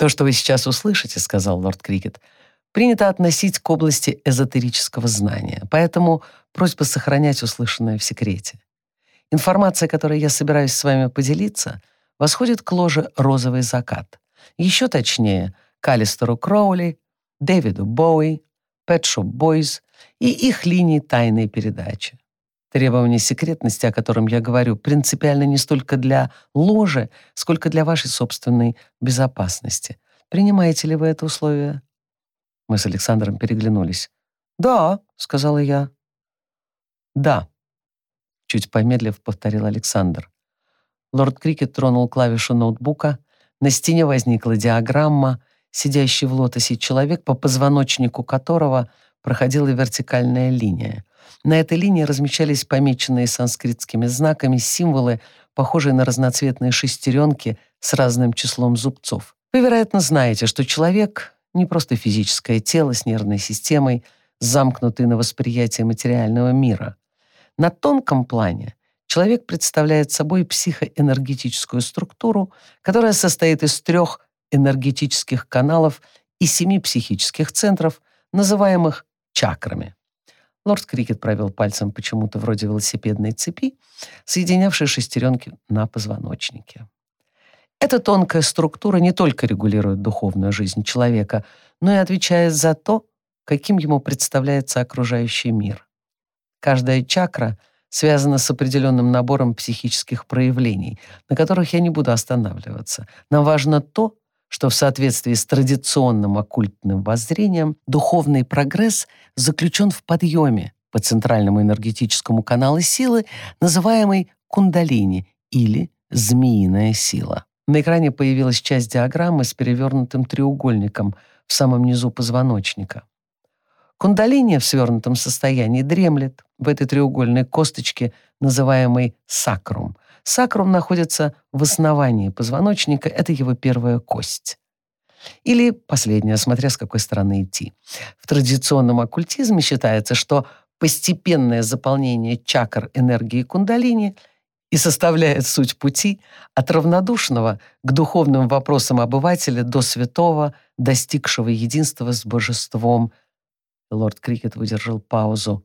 «То, что вы сейчас услышите, — сказал лорд Крикет, — принято относить к области эзотерического знания, поэтому просьба сохранять услышанное в секрете. Информация, которой я собираюсь с вами поделиться, восходит к ложе «Розовый закат». Еще точнее, к Алистеру Кроули, Дэвиду Боуи, Pet Shop и их линии тайной передачи. Требование секретности, о котором я говорю, принципиально не столько для ложи, сколько для вашей собственной безопасности. Принимаете ли вы это условие? Мы с Александром переглянулись. «Да», — сказала я. «Да», — чуть помедлив повторил Александр. Лорд Крикет тронул клавишу ноутбука. На стене возникла диаграмма, сидящий в лотосе человек, по позвоночнику которого проходила вертикальная линия. На этой линии размещались помеченные санскритскими знаками символы, похожие на разноцветные шестеренки с разным числом зубцов. Вы, вероятно, знаете, что человек — не просто физическое тело с нервной системой, замкнутый на восприятие материального мира. На тонком плане человек представляет собой психоэнергетическую структуру, которая состоит из трех энергетических каналов и семи психических центров, называемых чакрами. Лорд Крикет провел пальцем почему-то вроде велосипедной цепи, соединявшей шестеренки на позвоночнике. Эта тонкая структура не только регулирует духовную жизнь человека, но и отвечает за то, каким ему представляется окружающий мир. Каждая чакра связана с определенным набором психических проявлений, на которых я не буду останавливаться. Нам важно то, что в соответствии с традиционным оккультным воззрением духовный прогресс заключен в подъеме по центральному энергетическому каналу силы, называемой кундалини или змеиная сила. На экране появилась часть диаграммы с перевернутым треугольником в самом низу позвоночника. Кундалини в свернутом состоянии дремлет в этой треугольной косточке, называемой сакрум, Сакрум находится в основании позвоночника, это его первая кость. Или последняя, смотря с какой стороны идти. В традиционном оккультизме считается, что постепенное заполнение чакр энергии кундалини и составляет суть пути от равнодушного к духовным вопросам обывателя до святого, достигшего единства с божеством. Лорд Крикет выдержал паузу.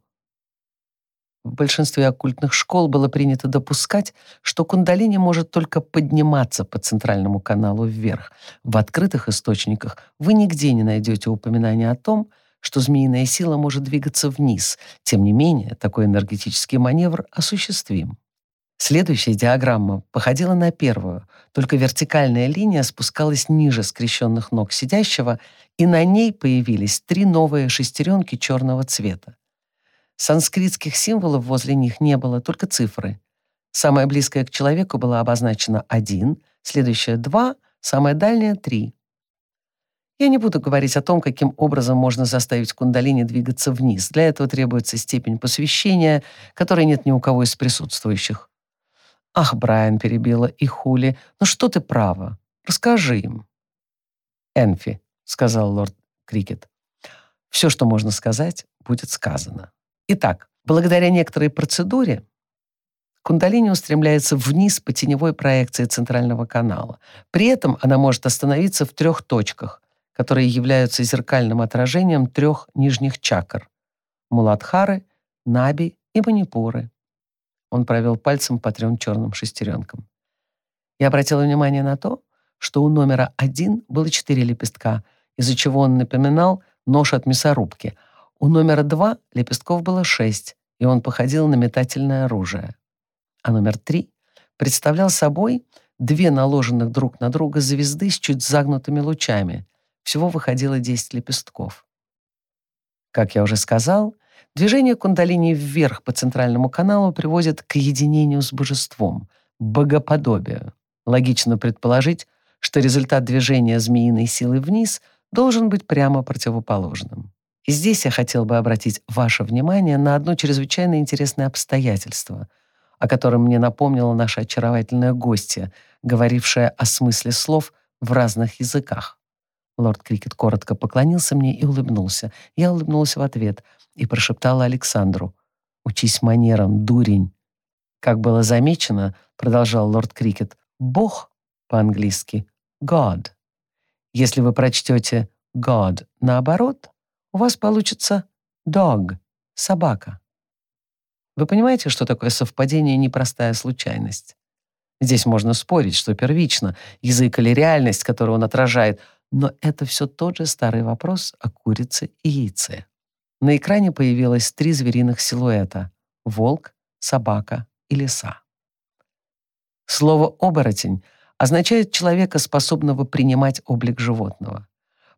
В большинстве оккультных школ было принято допускать, что кундалини может только подниматься по центральному каналу вверх. В открытых источниках вы нигде не найдете упоминания о том, что змеиная сила может двигаться вниз. Тем не менее, такой энергетический маневр осуществим. Следующая диаграмма походила на первую, только вертикальная линия спускалась ниже скрещенных ног сидящего, и на ней появились три новые шестеренки черного цвета. Санскритских символов возле них не было, только цифры. Самая близкая к человеку была обозначена один, следующая — два, самая дальняя — три. Я не буду говорить о том, каким образом можно заставить кундалини двигаться вниз. Для этого требуется степень посвящения, которой нет ни у кого из присутствующих. «Ах, Брайан», — перебила и Хули, — «ну что ты права? Расскажи им». «Энфи», — сказал лорд Крикет, — «все, что можно сказать, будет сказано». Итак, благодаря некоторой процедуре кундалини устремляется вниз по теневой проекции центрального канала. При этом она может остановиться в трех точках, которые являются зеркальным отражением трех нижних чакр – Муладхары, Наби и Манипуры. Он провел пальцем по трем черным шестеренкам. Я обратила внимание на то, что у номера один было четыре лепестка, из-за чего он напоминал нож от мясорубки, у номера два лепестков было шесть, и он походил на метательное оружие. А номер три представлял собой две наложенных друг на друга звезды с чуть загнутыми лучами. Всего выходило десять лепестков. Как я уже сказал, движение кундалини вверх по центральному каналу приводит к единению с божеством, богоподобию. Логично предположить, что результат движения змеиной силы вниз должен быть прямо противоположным. И здесь я хотел бы обратить ваше внимание на одно чрезвычайно интересное обстоятельство, о котором мне напомнила наша очаровательная гостья, говорившая о смысле слов в разных языках. Лорд Крикет коротко поклонился мне и улыбнулся. Я улыбнулась в ответ и прошептала Александру. «Учись манерам, дурень». Как было замечено, продолжал лорд Крикет, «Бог» по-английски «God». Если вы прочтете God наоборот, у вас получится dog — собака. Вы понимаете, что такое совпадение и непростая случайность? Здесь можно спорить, что первично, язык или реальность, которую он отражает, но это все тот же старый вопрос о курице и яйце. На экране появилось три звериных силуэта — волк, собака и лиса. Слово «оборотень» означает человека, способного принимать облик животного.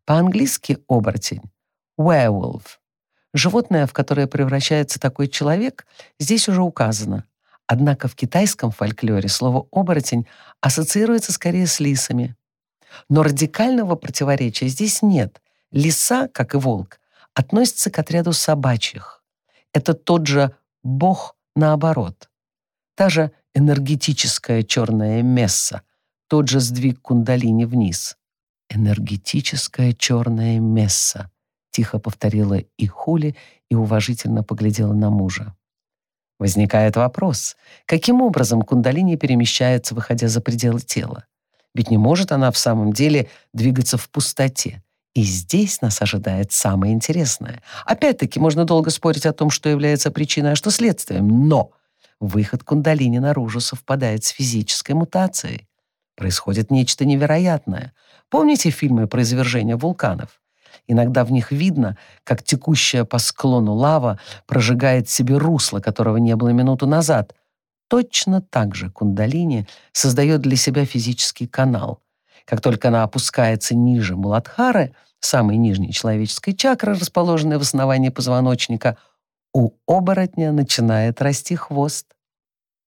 По-английски «оборотень» — werewolf. Животное, в которое превращается такой человек, здесь уже указано. Однако в китайском фольклоре слово «оборотень» ассоциируется скорее с лисами. Но радикального противоречия здесь нет. Лиса, как и волк, относится к отряду собачьих. Это тот же бог наоборот. Та же энергетическая черная месса, тот же сдвиг кундалини вниз. Энергетическая черная месса, тихо повторила и Хули и уважительно поглядела на мужа. Возникает вопрос, каким образом кундалини перемещается, выходя за пределы тела? Ведь не может она в самом деле двигаться в пустоте. И здесь нас ожидает самое интересное. Опять-таки, можно долго спорить о том, что является причиной, а что следствием. Но выход кундалини наружу совпадает с физической мутацией. Происходит нечто невероятное. Помните фильмы про извержение вулканов? Иногда в них видно, как текущая по склону лава прожигает себе русло, которого не было минуту назад. Точно так же кундалини создает для себя физический канал. Как только она опускается ниже Муладхары, самой нижней человеческой чакры, расположенной в основании позвоночника, у оборотня начинает расти хвост.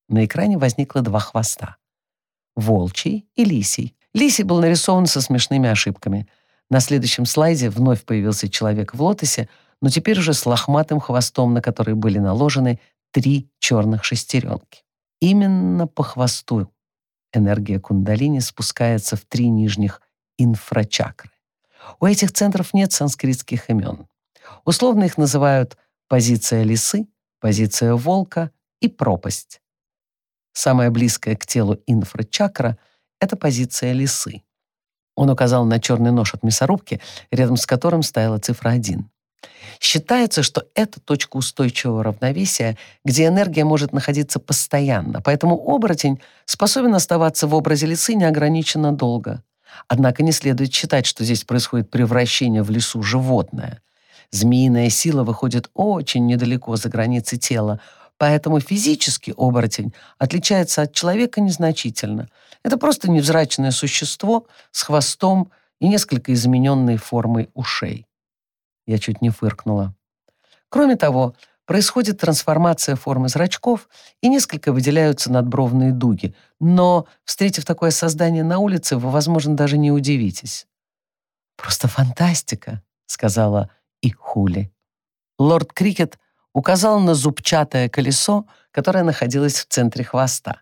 На экране возникло два хвоста — волчий и лисий. Лисий был нарисован со смешными ошибками — на следующем слайде вновь появился человек в лотосе, но теперь уже с лохматым хвостом, на который были наложены три черных шестеренки. Именно по хвосту энергия кундалини спускается в три нижних инфрачакры. У этих центров нет санскритских имен. Условно их называют позиция лисы, позиция волка и пропасть. Самая близкая к телу инфрачакра — это позиция лисы. Он указал на черный нож от мясорубки, рядом с которым стояла цифра 1. Считается, что это точка устойчивого равновесия, где энергия может находиться постоянно, поэтому оборотень способен оставаться в образе лисы неограниченно долго. Однако не следует считать, что здесь происходит превращение в лесу животное. Змеиная сила выходит очень недалеко за границы тела, поэтому физически оборотень отличается от человека незначительно – это просто невзрачное существо с хвостом и несколько измененной формой ушей. Я чуть не фыркнула. Кроме того, происходит трансформация формы зрачков и несколько выделяются надбровные дуги. Но, встретив такое создание на улице, вы, возможно, даже не удивитесь. «Просто фантастика», — сказала и Хули. Лорд Крикет указал на зубчатое колесо, которое находилось в центре хвоста.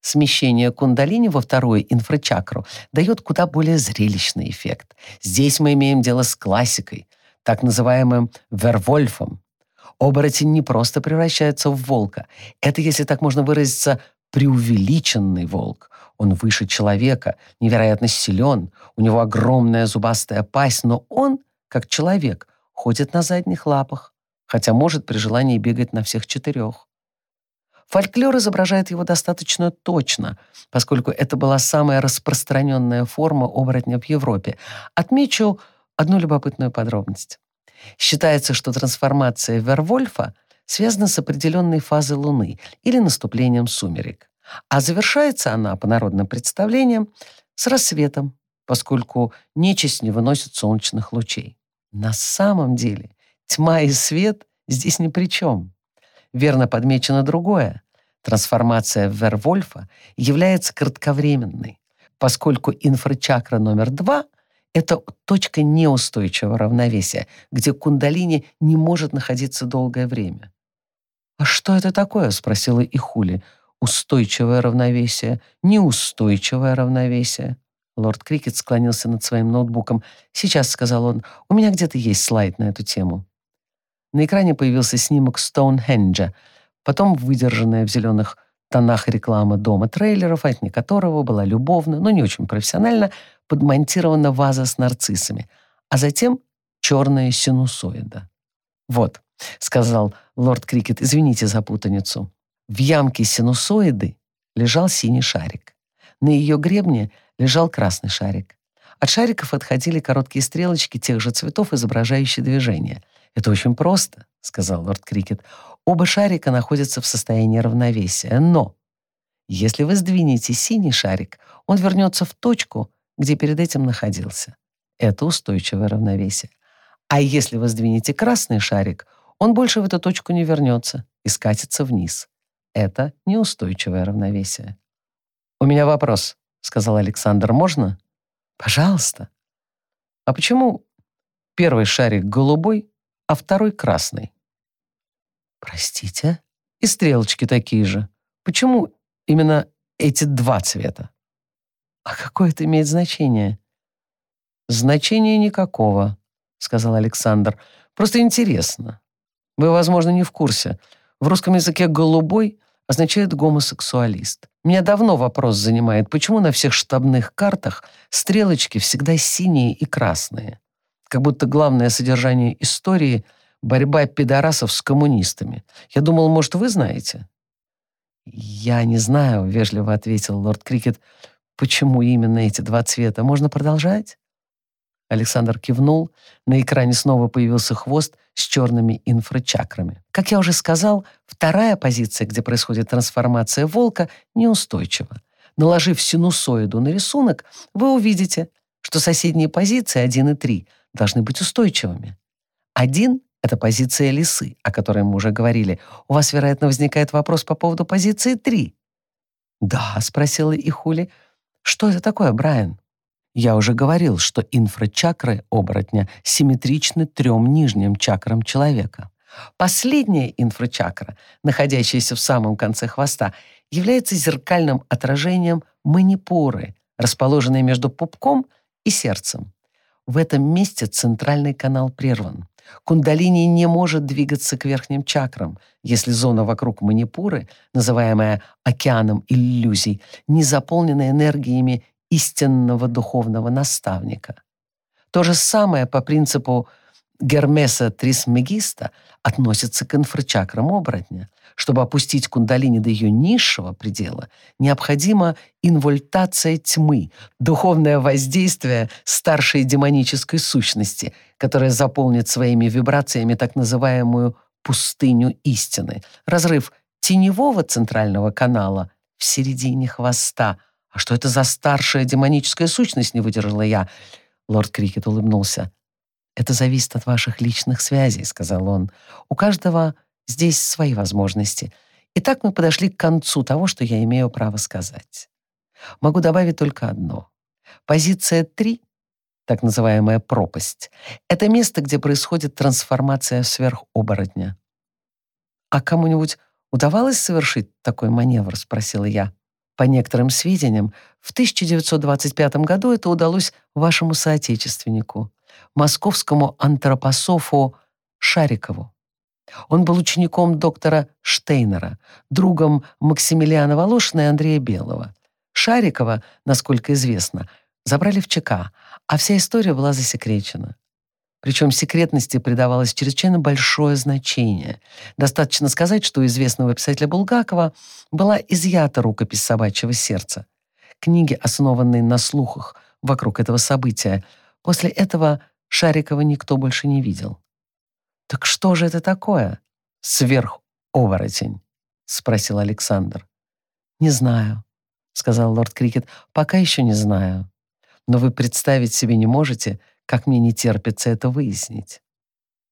Смещение кундалини во вторую инфрачакру дает куда более зрелищный эффект. Здесь мы имеем дело с классикой, так называемым вервольфом. Оборотень не просто превращается в волка. Это, если так можно выразиться, преувеличенный волк. Он выше человека, невероятно силен, у него огромная зубастая пасть, но он, как человек, ходит на задних лапах, хотя может при желании бегать на всех четырех. Фольклор изображает его достаточно точно, поскольку это была самая распространенная форма оборотня в Европе. Отмечу одну любопытную подробность. Считается, что трансформация Вервольфа связана с определенной фазой Луны или наступлением сумерек. А завершается она, по народным представлениям, с рассветом, поскольку нечисть не выносит солнечных лучей. На самом деле тьма и свет здесь ни при чем верно подмечено другое. Трансформация Вервольфа является кратковременной, поскольку инфрачакра номер два — это точка неустойчивого равновесия, где кундалини не может находиться долгое время. «А что это такое?» — спросила Ихули. «Устойчивое равновесие, неустойчивое равновесие». Лорд Крикет склонился над своим ноутбуком. «Сейчас», — сказал он, — «у меня где-то есть слайд на эту тему». На экране появился снимок Стоунхенджа, потом выдержанная в зеленых тонах реклама дома трейлеров, от которого была любовно, но не очень профессионально, подмонтирована ваза с нарциссами, а затем черная синусоида. «Вот», — сказал лорд Крикет, — «извините за путаницу. В ямке синусоиды лежал синий шарик. На ее гребне лежал красный шарик. От шариков отходили короткие стрелочки тех же цветов, изображающие движение. «Это очень просто», — сказал лорд Крикет. «Оба шарика находятся в состоянии равновесия, но если вы сдвинете синий шарик, он вернется в точку, где перед этим находился. Это устойчивое равновесие. А если вы сдвинете красный шарик, он больше в эту точку не вернется и скатится вниз. Это неустойчивое равновесие. «У меня вопрос», — сказал Александр. «Можно?» «Пожалуйста». «А почему первый шарик голубой, а второй красный?» «Простите?» «И стрелочки такие же. Почему именно эти два цвета?» «А какое это имеет значение?» «Значения никакого», — сказал Александр. «Просто интересно. Вы, возможно, не в курсе. В русском языке «голубой» означает «гомосексуалист». Меня давно вопрос занимает, почему на всех штабных картах стрелочки всегда синие и красные. Как будто главное содержание истории — борьба пидорасов с коммунистами. Я думал, может, вы знаете? «Я не знаю», — вежливо ответил лорд Крикет, «почему именно эти два цвета. Можно продолжать?» Александр кивнул. На экране снова появился хвост с черными инфрачакрами. Как я уже сказал, вторая позиция, где происходит трансформация волка, неустойчива. Наложив синусоиду на рисунок, вы увидите, что соседние позиции 1 и 3 должны быть устойчивыми. 1 — это позиция лисы, о которой мы уже говорили. У вас, вероятно, возникает вопрос по поводу позиции 3. «Да», — спросила Ихули. «Что это такое, Брайан?» Я уже говорил, что инфрачакры оборотня симметричны трем нижним чакрам человека. Последняя инфрачакра, находящаяся в самом конце хвоста, является зеркальным отражением манипуры, расположенной между пупком и сердцем. В этом месте центральный канал прерван. Кундалини не может двигаться к верхним чакрам, если зона вокруг манипуры, называемая океаном иллюзий, не заполнена энергиями истинного духовного наставника. То же самое по принципу Гермеса Трисмегиста относится к инфрачакрам оборотня. Чтобы опустить кундалини до ее низшего предела, необходима инвольтация тьмы, духовное воздействие старшей демонической сущности, которая заполнит своими вибрациями так называемую пустыню истины, разрыв теневого центрального канала в середине хвоста – «А что это за старшая демоническая сущность?» — не выдержала я. Лорд Крикет улыбнулся. «Это зависит от ваших личных связей», — сказал он. «У каждого здесь свои возможности. И так мы подошли к концу того, что я имею право сказать. Могу добавить только одно. Позиция 3, так называемая пропасть, это место, где происходит трансформация сверхоборотня. «А кому-нибудь удавалось совершить такой маневр?» — спросила я. По некоторым сведениям, в 1925 году это удалось вашему соотечественнику, московскому антропософу Шарикову. Он был учеником доктора Штейнера, другом Максимилиана Волошина и Андрея Белого. Шарикова, насколько известно, забрали в ЧК, а вся история была засекречена. Причем секретности придавалось чрезвычайно большое значение. Достаточно сказать, что у известного писателя Булгакова была изъята рукопись «Собачьего сердца». Книги, основанные на слухах вокруг этого события. После этого Шарикова никто больше не видел. «Так что же это такое?» «Сверхоборотень», — спросил Александр. «Не знаю», — сказал лорд Крикет. «Пока еще не знаю. Но вы представить себе не можете, — как мне не терпится это выяснить.